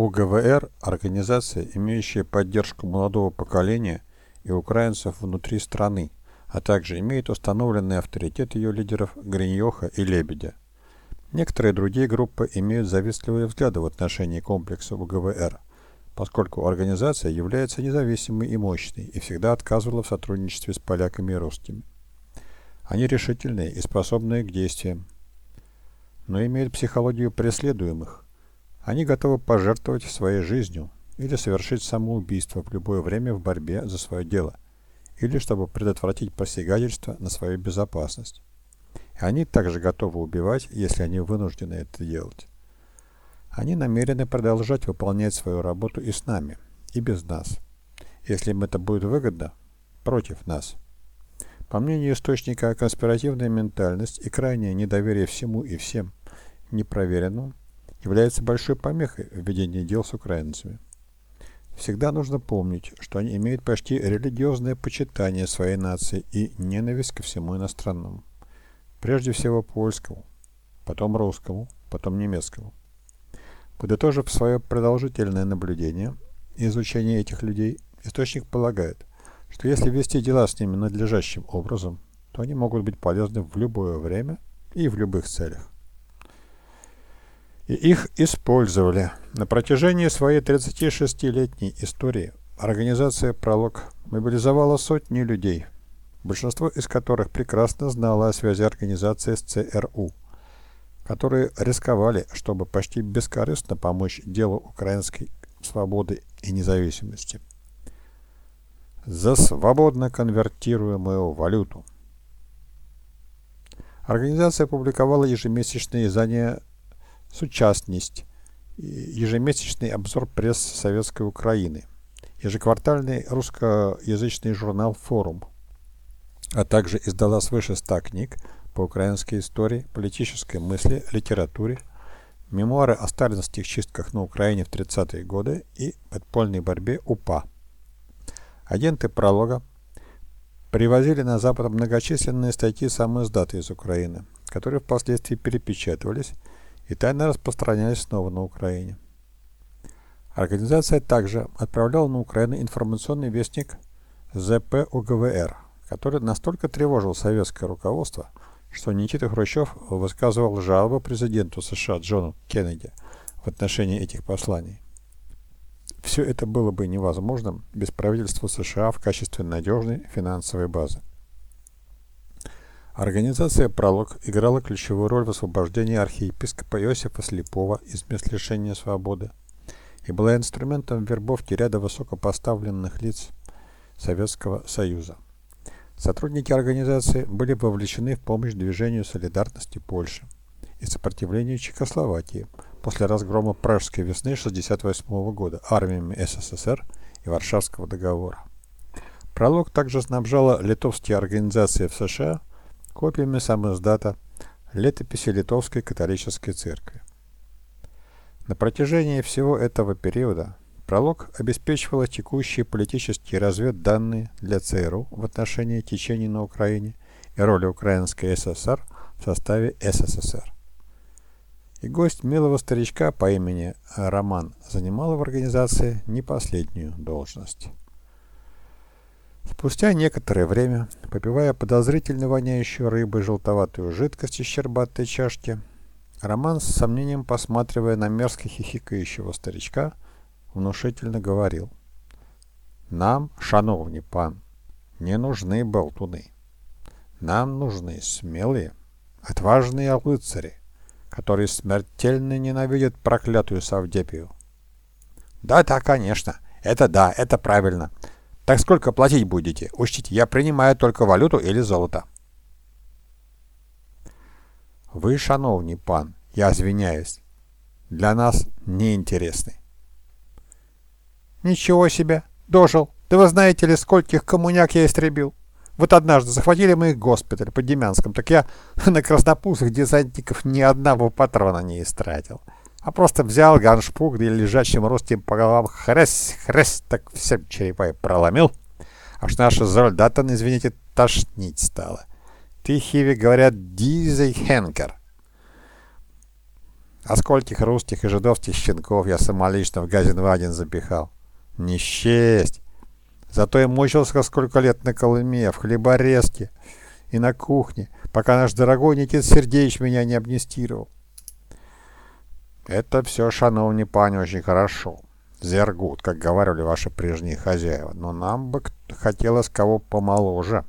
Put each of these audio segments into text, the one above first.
УГВР – организация, имеющая поддержку молодого поколения и украинцев внутри страны, а также имеет установленный авторитет ее лидеров Гриньоха и Лебедя. Некоторые другие группы имеют завистливые взгляды в отношении комплекса УГВР, поскольку организация является независимой и мощной и всегда отказывала в сотрудничестве с поляками и русскими. Они решительные и способные к действиям, но имеют психологию преследуемых. Они готовы пожертвовать своей жизнью или совершить самоубийство в любое время в борьбе за свое дело, или чтобы предотвратить посягательство на свою безопасность. И они также готовы убивать, если они вынуждены это делать. Они намерены продолжать выполнять свою работу и с нами, и без нас. Если им это будет выгодно, против нас. По мнению источника, конспиративная ментальность и крайнее недоверие всему и всем непроверенному является большой помехой в ведении дел с украинцами. Всегда нужно помнить, что они имеют почти религиозное почитание своей нации и ненависть ко всему иностранному. Прежде всего польскому, потом русскому, потом немецкому. Подытожив свое продолжительное наблюдение и изучение этих людей, источник полагает, что если вести дела с ними надлежащим образом, то они могут быть полезны в любое время и в любых целях. И их использовали. На протяжении своей 36-летней истории организация «Пролог» мобилизовала сотни людей, большинство из которых прекрасно знало о связи организации с ЦРУ – которые рисковали, чтобы почти бескорыстно помочь делу украинской свободы и независимости. За свободно конвертируемую валюту. Организация публиковала ежемесячные издания «Сучастность», ежемесячный обзор пресс Советской Украины, ежеквартальный русскоязычный журнал «Форум», а также издала свыше 100 книг по украинской истории, политической мысли, литературе, мемуары о сталинских чистках на Украине в 30-е годы и подпольной борьбе УПА. Агенты пролога привозили на Запад многочисленные статьи сам издаты из Украины, которые впоследствии перепечатывались и тайно распространялись снова на Украине. Организация также отправляла на Украину информационный вестник ЗП УГВР, который настолько тревожил советское руководство, что Никита Хрущев высказывал жалобы президенту США Джону Кеннеди в отношении этих посланий. Все это было бы невозможным без правительства США в качестве надежной финансовой базы. Организация «Пролог» играла ключевую роль в освобождении архиепископа Иосифа Слепова из мест лишения свободы и была инструментом вербовки ряда высокопоставленных лиц Советского Союза. Сотрудники организации были вовлечены в помощь движению солидарности Польши и сопротивлению Чехословакии после разгрома Пражской весны 1968 года армиями СССР и Варшавского договора. Пролог также снабжала литовские организации в США копиями самоиздата летописи Литовской католической церкви. На протяжении всего этого периода Пролог обеспечивала текущие политические разведданные для ЦРУ в отношении течений на Украине и роли Украинской ССР в составе СССР. И гость милого старичка по имени Роман занимала в организации не последнюю должность. Спустя некоторое время, попивая подозрительно воняющую рыбой желтоватую жидкость из щербатой чашки, Роман с сомнением посматривая на мерзко хихикающего старичка, внушительно говорил. Нам, шановні пан, не нужны болтуны. Нам нужны смелые, отважные рыцари, которые смертельно ненавидят проклятую Савдепию. Да, да, конечно. Это да, это правильно. Так сколько платить будете? Учтите, я принимаю только валюту или золото. Вы, шановний пан, я извиняюсь, для нас неинтересны. Ничего себе! Дожил! Да вы знаете ли, скольких коммуняк я истребил? Вот однажды захватили мы госпиталь под Демянском, так я на краснопузых десантников ни одного патрона не истратил. А просто взял ганшпук, где лежачим ростем по головам хрясь, хрясь, так всем черепа и проломил. Аж наша солдата, извините, тошнить стало. Ты, Хиви, говорят, дизей Хенкер. А скольких русских и жидовских щенков я самолично в Газенваген запихал. Не счесть. Зато я мучился сколько лет на Колыме, в хлеборезке и на кухне, пока наш дорогой Никита Сергеевич меня не амнистировал. Это все, шановні пани, очень хорошо. Зергут, как говорили ваши прежние хозяева. Но нам бы хотелось кого помоложе.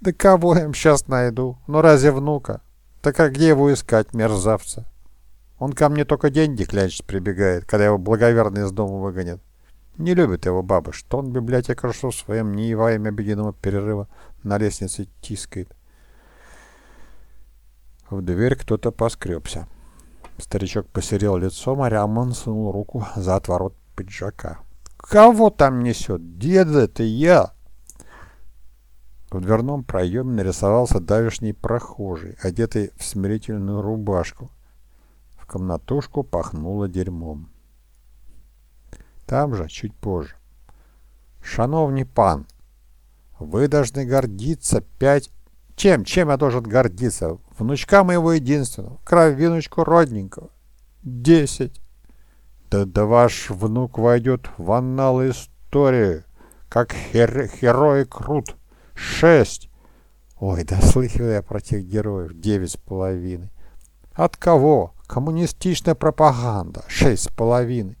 Да кого я им сейчас найду? Ну разве внука? Так а где его искать, мерзавца? Он ко мне только деньги клянчить прибегает, когда его благоверно из дома выгонят. Не любит его баба, что он библиотекаршу в своем не во имя обеденного перерыва на лестнице тискает. В дверь кто-то поскребся. Старичок посерел лицом, а Рямон сунул руку за отворот пиджака. «Кого там несет? Деда, это я!» В дверном проеме нарисовался давишний прохожий, одетый в смирительную рубашку. В комнатушку пахнуло дерьмом. Там же, чуть позже. «Шановний пан, вы должны гордиться пять...» «Чем? Чем я должен гордиться? Внучка моего единственного, кровиночку родненького. Десять!» «Да, да ваш внук войдет в анналы истории, как хер герой Крут. Шесть!» «Ой, да слыхал я про тех героев. Девять с половиной. От кого? Коммунистичная пропаганда. Шесть с половиной.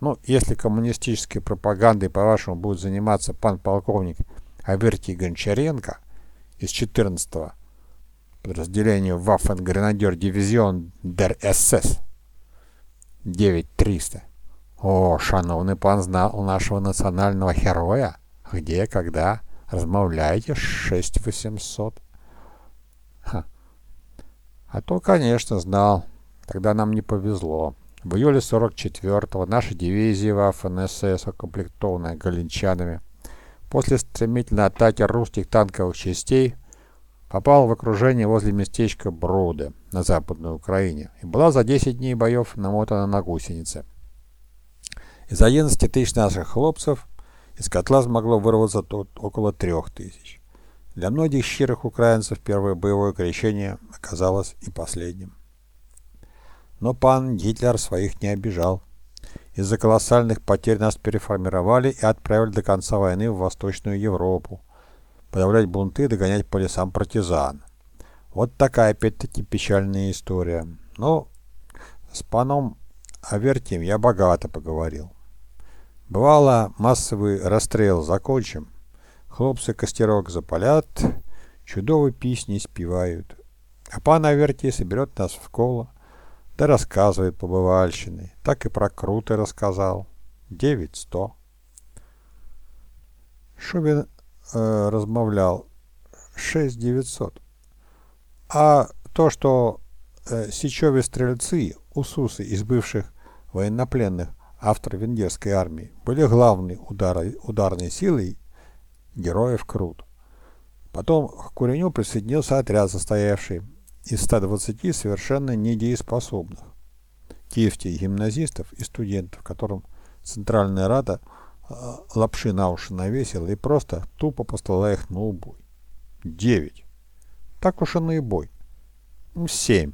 Ну, если коммунистической пропагандой, по-вашему, будет заниматься пан полковник Аверти Гончаренко из 14-го подразделения Waffen-Гренадер Дивизион дер СС 9300. О, шановный пан знал нашего национального героя. Где, когда? Размовляете 6800. Ха. А то, конечно, знал. Тогда нам не повезло. В июле 44-го наша дивизия Waffen-СС, укомплектованная галинчанами, после стремительной атаки русских танковых частей попала в окружение возле местечка Броды на Западной Украине и была за 10 дней боев намотана на гусеницы. Из 11 тысяч наших хлопцев из котла смогло вырваться тут около 3 тысяч. Для многих щирых украинцев первое боевое крещение оказалось и последним. Но пан Гитлер своих не обижал. Из-за колоссальных потерь нас переформировали и отправили до конца войны в Восточную Европу. Подавлять бунты догонять по лесам партизан. Вот такая опять-таки печальная история. Но с паном Авертием я богато поговорил. Бывало, массовый расстрел закончим. Хлопцы костерок запалят, чудовые песни спевают. А пан Авертий соберет нас в коло, да рассказывает побывальщины. Так и про Круты рассказал. Девять сто. Шубин э. Шесть девятьсот. А то, что э, сечевые стрельцы, усусы из бывших военнопленных австро-венгерской армии, были главной удары, ударной силой героев Крут. Потом к Куреню присоединился отряд, состоявший из 120 совершенно недееспособных. Киевских гимназистов и студентов, которым Центральная Рада лапши на уши навесила и просто тупо послала их на убой. Девять. Так уж и наибой. Ну, семь.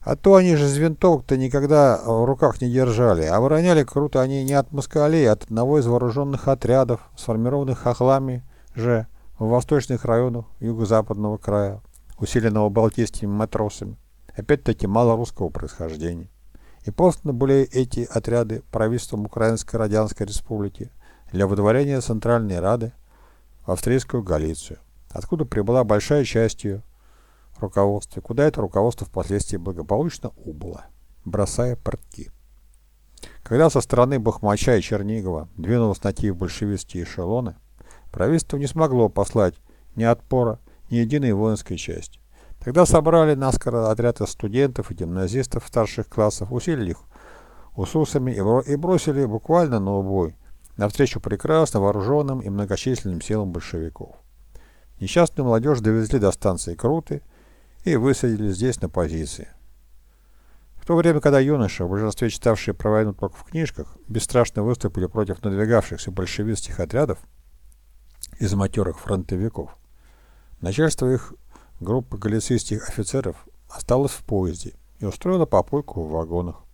А то они же винтовок-то никогда в руках не держали, а выроняли круто они не от москалей, а от одного из вооруженных отрядов, сформированных хохлами же, в восточных районах юго-западного края, усиленного балтийскими матросами, опять-таки мало русского происхождения. И посланы были эти отряды правительством Украинской Радянской Республики для выдворения Центральной Рады в австрийскую Галицию, откуда прибыла большая часть ее руководства, куда это руководство впоследствии благополучно убыло, бросая портки. Когда со стороны Бахмача и Чернигова двинулись на Киев большевистские эшелоны, Правительство не смогло послать ни отпора, ни единой воинской части. Тогда собрали наскоро отряд из студентов и гимназистов старших классов, усилили их усусами и бросили буквально на убой, навстречу прекрасно вооруженным и многочисленным силам большевиков. Несчастную молодежь довезли до станции Круты и высадили здесь на позиции. В то время, когда юноши, в большинстве читавшие про войну только в книжках, бесстрашно выступили против надвигавшихся большевистских отрядов, из матерых фронтовиков. Начальство их группы галицийских офицеров осталась в поезде и устроила попойку в вагонах.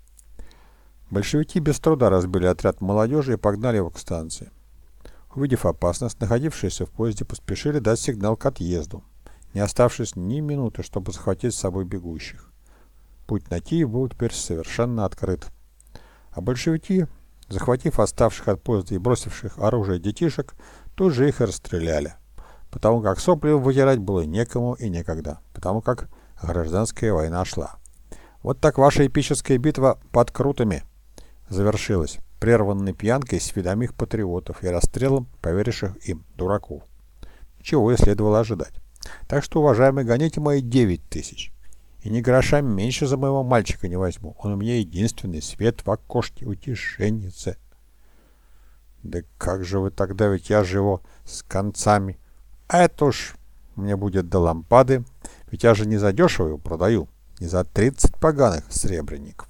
Большевики без труда разбили отряд молодежи и погнали его к станции. Увидев опасность, находившиеся в поезде поспешили дать сигнал к отъезду, не оставшись ни минуты, чтобы захватить с собой бегущих. Путь на Киев был теперь совершенно открыт. А большевики, захватив оставших от поезда и бросивших оружие детишек, тут же их и расстреляли, потому как сопли вытирать было некому и некогда, потому как гражданская война шла. Вот так ваша эпическая битва под Крутами завершилась, прерванной пьянкой сведомых патриотов и расстрелом поверивших им дураков. Чего и следовало ожидать. Так что, уважаемые, гоните мои девять тысяч. И ни гроша меньше за моего мальчика не возьму. Он у меня единственный свет в окошке утешенница. Да как же вы тогда, ведь я же его с концами. А это уж мне будет до лампады, ведь я же не за дешево его продаю, не за тридцать поганых сребреников.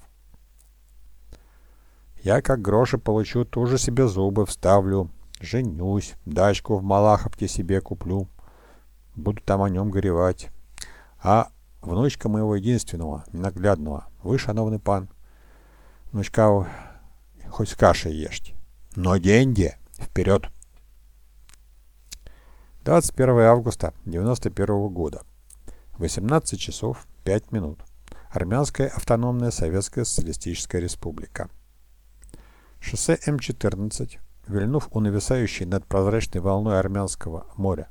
Я как гроши получу, тоже себе зубы вставлю, женюсь, дачку в Малаховке себе куплю, буду там о нем горевать. А внучка моего единственного, ненаглядного, вы, шановный пан, внучка, хоть с кашей ешьте, но деньги вперед! 21 августа 91 года. 18 часов 5 минут. Армянская автономная Советская Социалистическая Республика. Шоссе М-14, вильнув у нависающей над прозрачной волной Армянского моря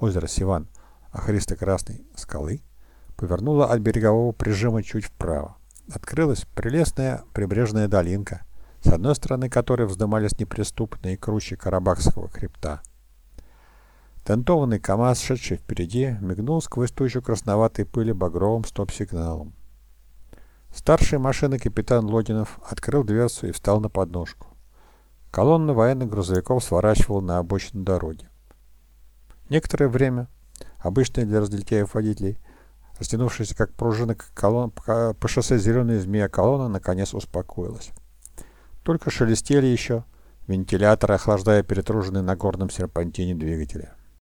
озера Сиван охристо-красной скалы, повернула от берегового прижима чуть вправо. Открылась прелестная прибрежная долинка, с одной стороны которой вздымались неприступные кручи Карабахского хребта. Тентованный КамАЗ, шедший впереди, мигнул сквозь тучу красноватой пыли багровым стоп-сигналом. Старший машины капитан Лодинов открыл дверцу и встал на подножку. Колонна военных грузовиков сворачивала на обочину дороги. Некоторое время, обычное для разлетяев водителей, растянувшаяся как пружина колонн, по шоссе зеленая змея колонна наконец успокоилась. Только шелестели еще вентиляторы, охлаждая перетруженные на горном серпантине двигателя.